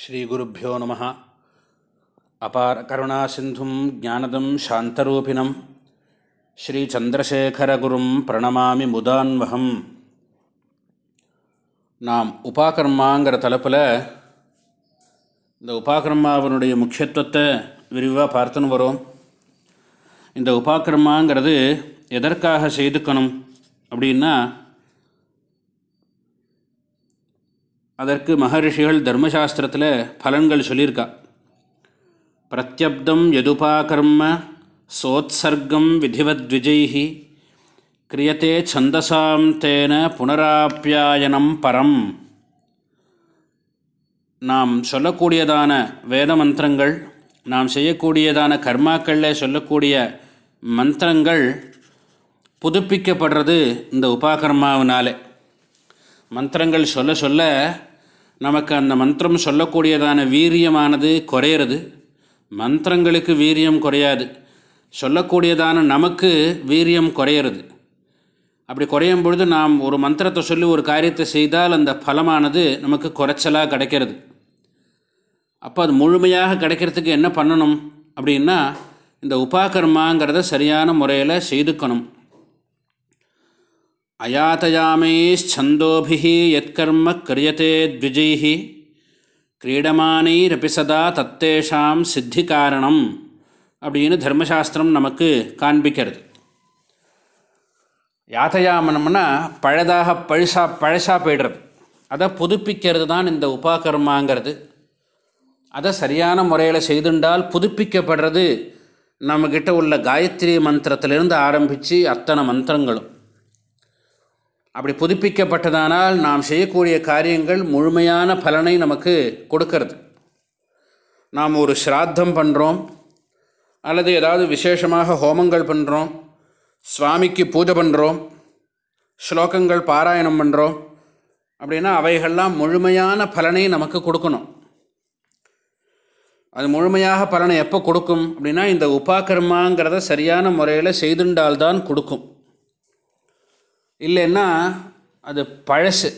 ஸ்ரீகுருப்போ நம. அபார கருணா சிந்தும் ஜானதம் சாந்தரூபிணம். ஸ்ரீச்சந்திரசேகரகுரும் பிரணமாமி முதான்வகம். நாம் உபாகர்மாங்கிற தலைப்பில் இந்த உபாகர்மாவனுடைய முக்கியத்துவத்தை விரிவாக பார்த்துன்னு வரோம். இந்த உபாகர்மாங்கிறது எதற்காக செய்துக்கணும் அப்படின்னா அதற்கு மகரிஷிகள் தர்மசாஸ்திரத்தில் பலன்கள் சொல்லியிருக்கா. பிரத்யப்தம் யதுபாகர்ம சோத்சர்க்கம் விதிவத்விஜைஹி கிரியத்தே சந்தசாம் தேன புனராப்பியாயனம் பரம் நாம் சொல்லக்கூடியதான வேத மந்திரங்கள் நாம் செய்யக்கூடியதான கர்மாக்களில் சொல்லக்கூடிய மந்திரங்கள் புதுப்பிக்கப்படுறது இந்த உபாகர்மாவினாலே. மந்திரங்கள் சொல்ல சொல்ல நமக்கு அந்த மந்திரம் சொல்லக்கூடியதான வீரியமானது குறையிறது. மந்திரங்களுக்கு வீரியம் குறையாது. சொல்லக்கூடியதான நமக்கு வீரியம் குறையிறது. அப்படி குறையும் பொழுது நாம் ஒரு மந்திரத்தை சொல்லி ஒரு காரியத்தை செய்தால் அந்த பலமானது நமக்கு குறைச்சலாக கிடைக்கிறது. அப்போ அது முழுமையாக கிடைக்கிறதுக்கு என்ன பண்ணணும் அப்படின்னா இந்த உபாகர்மாங்கிறத சரியான முறையில் செய்துக்கணும். அயாத்தயாமேச்சந்தோபி யத்கர்ம கிரியத்தே த்விஜை கிரீடமானைரப்பி சதா தத்தேஷாம் சித்தி காரணம் அப்படின்னு தர்மசாஸ்திரம் நமக்கு காண்பிக்கிறது. யாத்தயாமனம்னா பழதாக பழசா பழசாக போய்டுறது. அதை புதுப்பிக்கிறது தான் இந்த உபாகர்மாங்கிறது. அதை சரியான முறையில் செய்துண்டால் புதுப்பிக்கப்படுறது நம்மக்கிட்ட உள்ள காயத்ரி மந்திரத்திலிருந்து ஆரம்பித்து அத்தனை மந்திரங்களும். அப்படி புதுப்பிக்கப்பட்டதானால் நாம் செய்யக்கூடிய காரியங்கள் முழுமையான பலனை நமக்கு கொடுக்கறது. நாம் ஒரு ஸ்ராத்தம் பண்ணுறோம் அல்லது ஏதாவது விசேஷமாக ஹோமங்கள் பண்ணுறோம் சுவாமிக்கு பூஜை பண்ணுறோம் ஸ்லோகங்கள் பாராயணம் பண்ணுறோம் அப்படின்னா அவைகள்லாம் முழுமையான பலனை நமக்கு கொடுக்கணும். அது முழுமையாக பலனை எப்போ கொடுக்கும் அப்படின்னா இந்த உபாக்கர்மாங்கிறத சரியான முறையில் செய்துண்டால்தான் கொடுக்கும். இல்லைன்னா அது பழசு.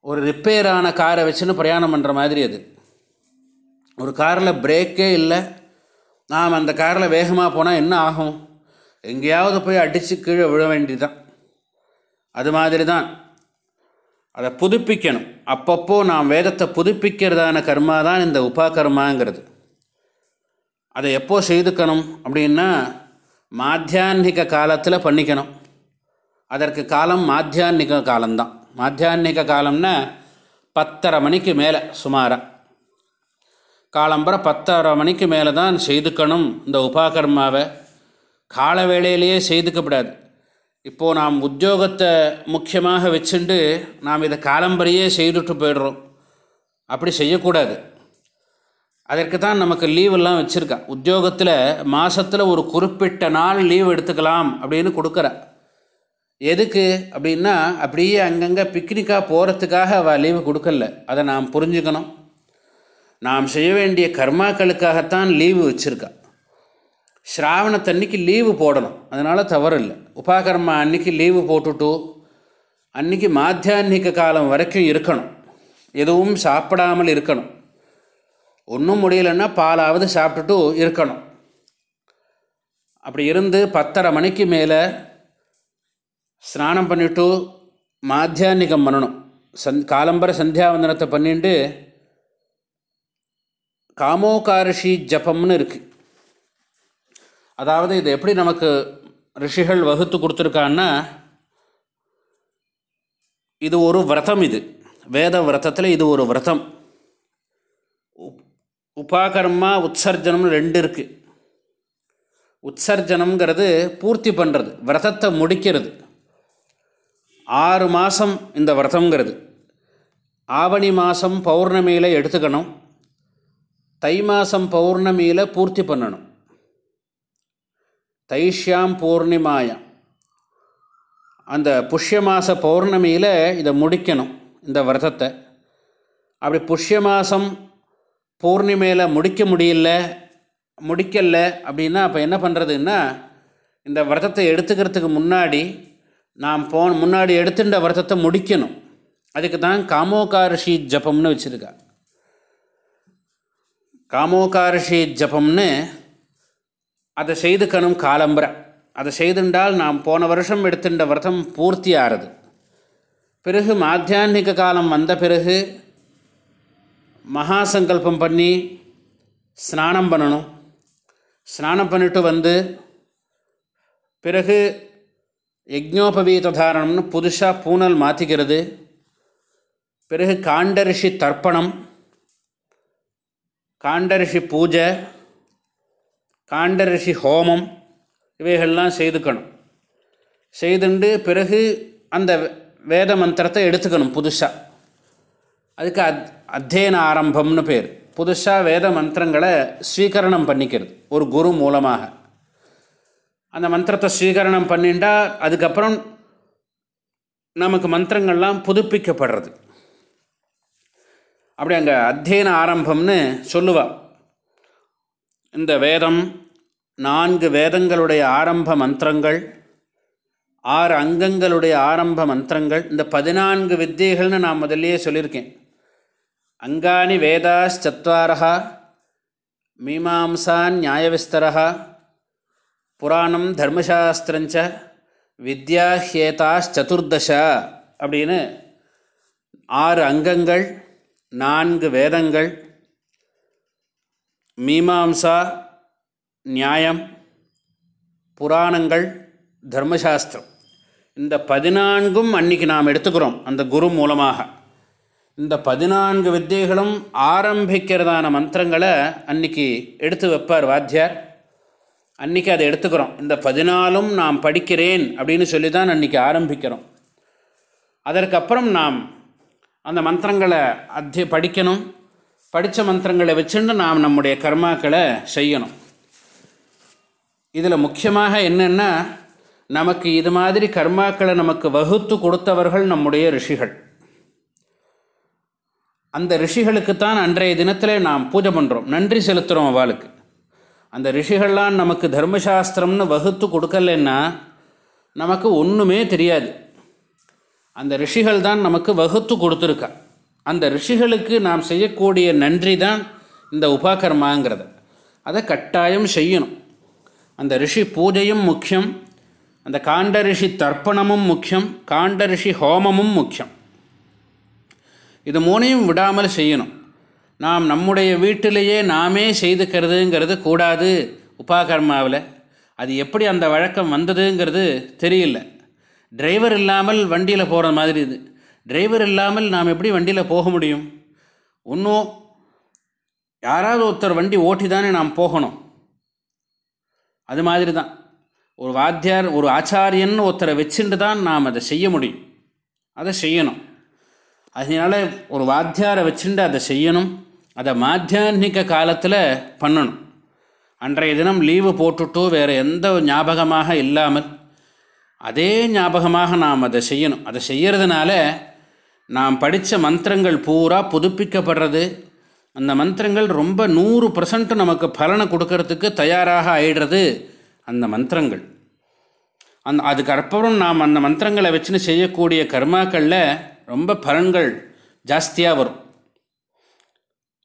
ஒரு ரிப்பேரான காரை வச்சுன்னு பிரயாணம் பண்ணுற மாதிரி அது. ஒரு காரில் பிரேக்கே இல்லை. நாம் அந்த காரில் வேகமாக போனால் என்ன ஆகும்? எங்கேயாவது போய் அடித்து கீழே விழ வேண்டியதுதான். அது மாதிரி தான் அதை புதுப்பிக்கணும். அப்பப்போ நாம் வேதத்தை புதுப்பிக்கிறதான கர்மா தான் இந்த உபாகர்மாங்கிறது. அதை எப்போ செய்துக்கணும் அப்படின்னா மாத்தியான்மிக காலத்தில் பண்ணிக்கணும். அதற்கு காலம் மாத்தியான்மிக காலம்தான். மாத்தியான்மிக காலம்னா பத்தரை மணிக்கு மேலே சுமாராக காலம்பரை பத்தரை மணிக்கு மேலே தான் செய்துக்கணும் இந்த உபாகர்மாவை. கால வேளையிலேயே செய்துக்கப்படாது இப்போது நாம் உத்தியோகத்தை முக்கியமாக வச்சுண்டு நாம் இதை காலம்பரையே செய்துட்டு போயிடுறோம். அப்படி செய்யக்கூடாது. அதற்கு தான் நமக்கு லீவெல்லாம் வச்சுருக்கா. உத்தியோகத்தில் மாதத்தில் ஒரு குறிப்பிட்ட நாள் லீவ் எடுத்துக்கலாம் அப்படின்னு கொடுக்குறேன் எதுக்கு அப்படின்னா அப்படியே அங்கங்கே பிக்னிக்காக போகிறதுக்காக அவள் லீவு கொடுக்கல. அதை நாம் புரிஞ்சுக்கணும். நாம் செய்ய வேண்டிய கர்மாக்களுக்காகத்தான் லீவு வச்சுருக்கா. ஸ்ராவணத்தன்னைக்கு லீவு போடணும். அதனால் தவறு இல்லை உபாகர்மா அன்னைக்கு லீவு போட்டுட்டு அன்றைக்கி மாத்தியான்மிக காலம் வரைக்கும் இருக்கணும். எதுவும் சாப்பிடாமல் இருக்கணும். ஒன்றும் முடியலன்னா பாலாவது சாப்பிட்டுட்டு இருக்கணும். அப்படி இருந்து பத்தரை மணிக்கு மேலே ஸ்நானம் பண்ணிவிட்டு மாத்தியான்மிகம் பண்ணணும். சந் காலம்பர சந்தியாவந்தனத்தை பண்ணிட்டு காமோகாரிஷி ஜபம்னு இருக்குது அதாவது இது எப்படி நமக்கு ரிஷிகள் வகுத்து கொடுத்துருக்கான்னா இது ஒரு விரதம் இது. வேத விரதத்தில் இது ஒரு விரதம். உபாகர்மா உற்சர்ஜனம்னு ரெண்டு இருக்குது உற்சர்ஜனம்ங்கிறது பூர்த்தி பண்ணுறது விரதத்தை முடிக்கிறது. ஆறு மாதம் இந்த விரதங்கிறது ஆவணி மாதம் பௌர்ணமியில் எடுத்துக்கணும். தை மாதம் பௌர்ணமியில் பூர்த்தி பண்ணணும். தைஷ்யாம் பூர்ணிமாயம் அந்த புஷ்ய மாத பௌர்ணமியில் இதை முடிக்கணும் இந்த விரதத்தை. அப்படி புஷ்ய மாதம் பூர்ணிமையில் முடிக்க முடியல முடிக்கலை அப்படின்னா அப்போ என்ன பண்ணுறதுன்னா இந்த விரதத்தை எடுத்துக்கிறதுக்கு முன்னாடி நாம் போன முன்னாடி எடுத்துட்ட விரதத்தை முடிக்கணும். அதுக்கு தான் காமோகாரிஷி ஜபம்னு வச்சுருக்கா காமோகாரிஷி ஜபம்னு அதை செய்துக்கணும் காலம்பரை அதை செய்துண்டால் நாம் போன வருஷம் எடுத்துட்ட விரதம் பூர்த்தி ஆறுது. பிறகு மாத்தியான்மிக காலம் வந்த பிறகு மகா சங்கல்பம் பண்ணி ஸ்நானம் பண்ணணும். ஸ்நானம் பண்ணிட்டு வந்து பிறகு யஜ்ஞோபவீத தாரணம்னு புதுசாக பூனல் மாற்றிக்கிறது பிறகு காண்டரிஷி தர்ப்பணம் காண்டரிஷி பூஜை காண்டரிஷி ஹோமம் இவைகள்லாம் செய்துக்கணும். செய்துண்டு பிறகு அந்த வேத மந்திரத்தை எடுத்துக்கணும் புதுசாக அதுக்கு அத் அத்தியன ஆரம்பம்னு பேர். புதுசாக வேத மந்திரங்களை ஸ்வீகரணம் பண்ணிக்கிறது ஒரு குரு மூலமாக. அந்த மந்திரத்தை ஸ்வீகரணம் பண்ணிண்டா அதுக்கப்புறம் நமக்கு மந்திரங்கள்லாம் புதுப்பிக்கப்படுறது. அப்படி அங்கே அத்தியன ஆரம்பம்னு சொல்லுவாள் இந்த வேதம் நான்கு வேதங்களுடைய ஆரம்ப மந்திரங்கள் ஆறு அங்கங்களுடைய ஆரம்ப மந்திரங்கள் இந்த பதினான்கு வித்தியைகள்னு நான் முதல்லையே சொல்லியிருக்கேன். அங்கானி வேதாச்சத்வாரா மீமாம்சா நியாயவிஸ்தரா புராணம் தர்மசாஸ்திரஞ்ச வித்யாஹேதாச்சதுர்தச அப்படின்னு ஆறு அங்கங்கள் நான்கு வேதங்கள் மீமாம்சா நியாயம் புராணங்கள் தர்மசாஸ்திரம். இந்த பதினான்கும் அன்னைக்கு நாம் எடுத்துக்கிறோம் அந்த குரு மூலமாக. இந்த பதினான்கு வித்தியைகளும் ஆரம்பிக்கிறதான மந்திரங்களை அன்னைக்கு எடுத்து வைப்பார் வாத்தியார். அன்றைக்கி அதை எடுத்துக்கிறோம். இந்த பதினாலும் நாம் படிக்கிறேன் அப்படின்னு சொல்லி தான் அன்றைக்கி ஆரம்பிக்கிறோம். அதற்கப்புறம் நாம் அந்த மந்திரங்களை அத்திய படிக்கணும். படித்த மந்திரங்களை வச்சுட்டு நாம் நம்முடைய கர்மாக்களை செய்யணும். இதில் முக்கியமாக என்னென்னா நமக்கு இது மாதிரி கர்மாக்களை நமக்கு வகுத்து கொடுத்தவர்கள் நம்முடைய ரிஷிகள். அந்த ரிஷிகளுக்கு தான் அன்றைய தினத்தில் நாம் பூஜை பண்ணுறோம் நன்றி செலுத்துகிறோம் அவளுக்கு. அந்த ரிஷிகள்லாம் நமக்கு தர்மசாஸ்திரம்னு வகுத்து கொடுக்கலன்னா நமக்கு ஒன்றுமே தெரியாது. அந்த ரிஷிகள் தான் நமக்கு வகுத்து கொடுத்துருக்கா. அந்த ரிஷிகளுக்கு நாம் செய்யக்கூடிய நன்றி தான் இந்த உபாகர்மாங்கிறத. அதை கட்டாயம் செய்யணும். அந்த ரிஷி பூஜையும் முக்கியம். அந்த காண்ட ரிஷி தர்ப்பணமும் முக்கியம். காண்ட ரிஷி ஹோமமும் முக்கியம். இது மூணையும் விடாமல் செய்யணும். நாம் நம்முடைய வீட்டிலேயே நாமே செய்துக்கிறதுங்கிறது கூடாது உபாகர்மாவில். அது எப்படி அந்த வழக்கம் வந்ததுங்கிறது தெரியல. டிரைவர் இல்லாமல் வண்டியில் போகிற மாதிரி இது. டிரைவர் இல்லாமல் நாம் எப்படி வண்டியில் போக முடியும்? ஒன்றும் யாராவது ஒருத்தர் வண்டி ஓட்டி தானே நாம் போகணும். அது மாதிரி தான். ஒரு வாத்தியார் ஒரு ஆச்சாரியன் ஒருத்தரை வச்சுட்டு தான் நாம் அதை செய்ய முடியும். அதை செய்யணும். அதனால் ஒரு வாத்தியாரை வச்சுட்டு அதை செய்யணும். அதை மாத்தியான்மிக காலத்தில் பண்ணணும். அன்றைய தினம் லீவு போட்டுட்டோ வேறு எந்த ஞாபகமாக இல்லாமல் அதே ஞாபகமாக நாம் அதை செய்யணும். அதை செய்கிறதுனால நாம் படித்த மந்திரங்கள் பூரா புதுப்பிக்கப்படுறது. அந்த மந்திரங்கள் ரொம்ப நூறு பர்சன்ட் நமக்கு பலனை கொடுக்கறதுக்கு தயாராக ஆயிடுறது அந்த மந்திரங்கள். அந் அதுக்கப்புறம் நாம் அந்த மந்திரங்களை வச்சுன்னு செய்யக்கூடிய கர்மாக்களில் ரொம்ப பலன்கள் ஜாஸ்தியாக வரும்.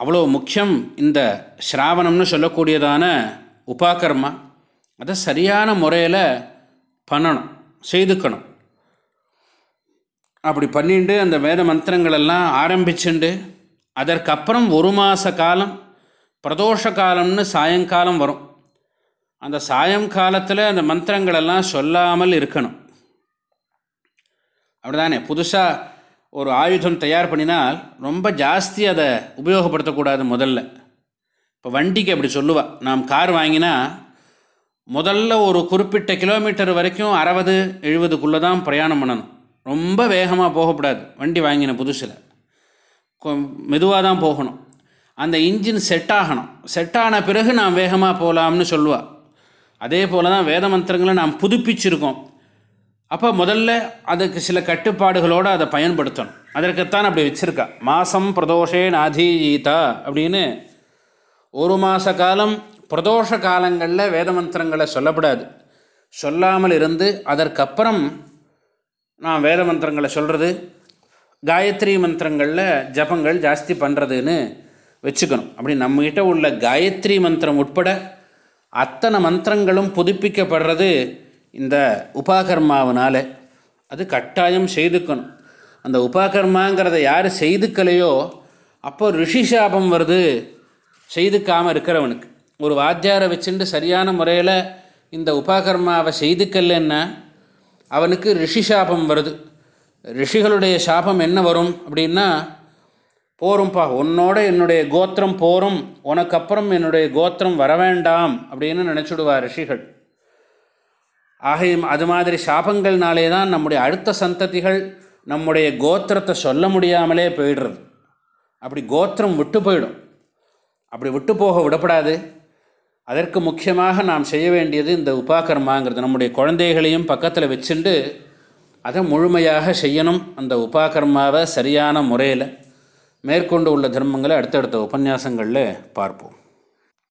அவ்வளோ முக்கியம் இந்த ஸ்ராவணம்னு சொல்லக்கூடியதான உபாகர்மா அதை சரியான முறையில் பண்ணணும் செய்துக்கணும். அப்படி பண்ணிட்டு அந்த வேத மந்திரங்களெல்லாம் ஆரம்பிச்சுண்டு அதற்கப்புறம் ஒரு மாத காலம் பிரதோஷ காலம்னு சாயங்காலம் வரும். அந்த சாயங்காலத்தில் அந்த மந்திரங்களெல்லாம் சொல்லாமல் இருக்கணும். அப்படிதானே? புதுசாக ஒரு ஆயுதம் தயார் பண்ணினால் ரொம்ப ஜாஸ்தி அதை உபயோகப்படுத்தக்கூடாது முதல்ல. இப்போ வண்டிக்கு அப்படி சொல்லுவாள் நாம் கார் வாங்கினா முதல்ல ஒரு குறிப்பிட்ட கிலோமீட்டர் வரைக்கும் அறுபது எழுபதுக்குள்ளே தான் பிரயாணம் பண்ணணும். ரொம்ப வேகமாக போகக்கூடாது வண்டி வாங்கின புதுசில். மெதுவாக தான் போகணும். அந்த இன்ஜின் செட் ஆகணும். செட் ஆன பிறகு நாம் வேகமாக போகலாம்னு சொல்லுவாள் அதே போல் தான் வேத மந்திரங்களை நாம் புதுப்பிச்சிருக்கோம். அப்போ முதல்ல அதுக்கு சில கட்டுப்பாடுகளோடு அதை பயன்படுத்தணும். அதற்குத்தான் அப்படி வச்சுருக்கா. மாதம் பிரதோஷே நாதீஜீதா அப்படின்னு ஒரு மாத காலம் பிரதோஷ காலங்களில் வேத மந்திரங்களை சொல்லப்படாது. சொல்லாமல் இருந்து அதற்கப்புறம் நான் வேத மந்திரங்களை சொல்கிறது காயத்ரி மந்திரங்களில் ஜபங்கள் ஜாஸ்தி பண்ணுறதுன்னு வச்சுக்கணும். அப்படி நம்மகிட்ட உள்ள காயத்ரி மந்திரம் உட்பட அத்தனை மந்திரங்களும் புதுப்பிக்கப்படுறது இந்த உபாகர்மாவனால் அது கட்டாயம் செய்துக்கணும். அந்த உபாகர்மாங்கிறத யார் செய்துக்கலையோ அப்போ ரிஷி சாபம் வருது செய்துக்காமல் இருக்கிறவனுக்கு. ஒரு வாத்தியாரை வச்சுட்டு சரியான முறையில் இந்த உபாகர்மாவை செய்துக்கலன்னா அவனுக்கு ரிஷி சாபம் வருது. ரிஷிகளுடைய சாபம் என்ன வரும் அப்படின்னா போரும்பா உன்னோட என்னுடைய கோத்திரம் போரும் உனக்கப்புறம் என்னுடைய கோத்திரம் வர வேண்டாம் அப்படின்னு நினச்சிடுவார் ரிஷிகள். ஆகையும் அது மாதிரி சாபங்கள்னாலே தான் நம்முடைய அடுத்த சந்ததிகள் நம்முடைய கோத்திரத்தை சொல்ல முடியாமலே போயிடுறது. அப்படி கோத்திரம் விட்டு போயிடும். அப்படி விட்டு போக விடப்படாது. அதற்கு முக்கியமாக நாம் செய்ய வேண்டியது இந்த உபாகர்மாங்கிறது. நம்முடைய குழந்தைகளையும் பக்கத்தில் வச்சுண்டு அதை முழுமையாக செய்யணும் அந்த உபாகர்மாவை சரியான முறையில் மேற்கொண்டு உள்ள தர்மங்களை அடுத்தடுத்த உபன்யாசங்களில் பார்ப்போம்.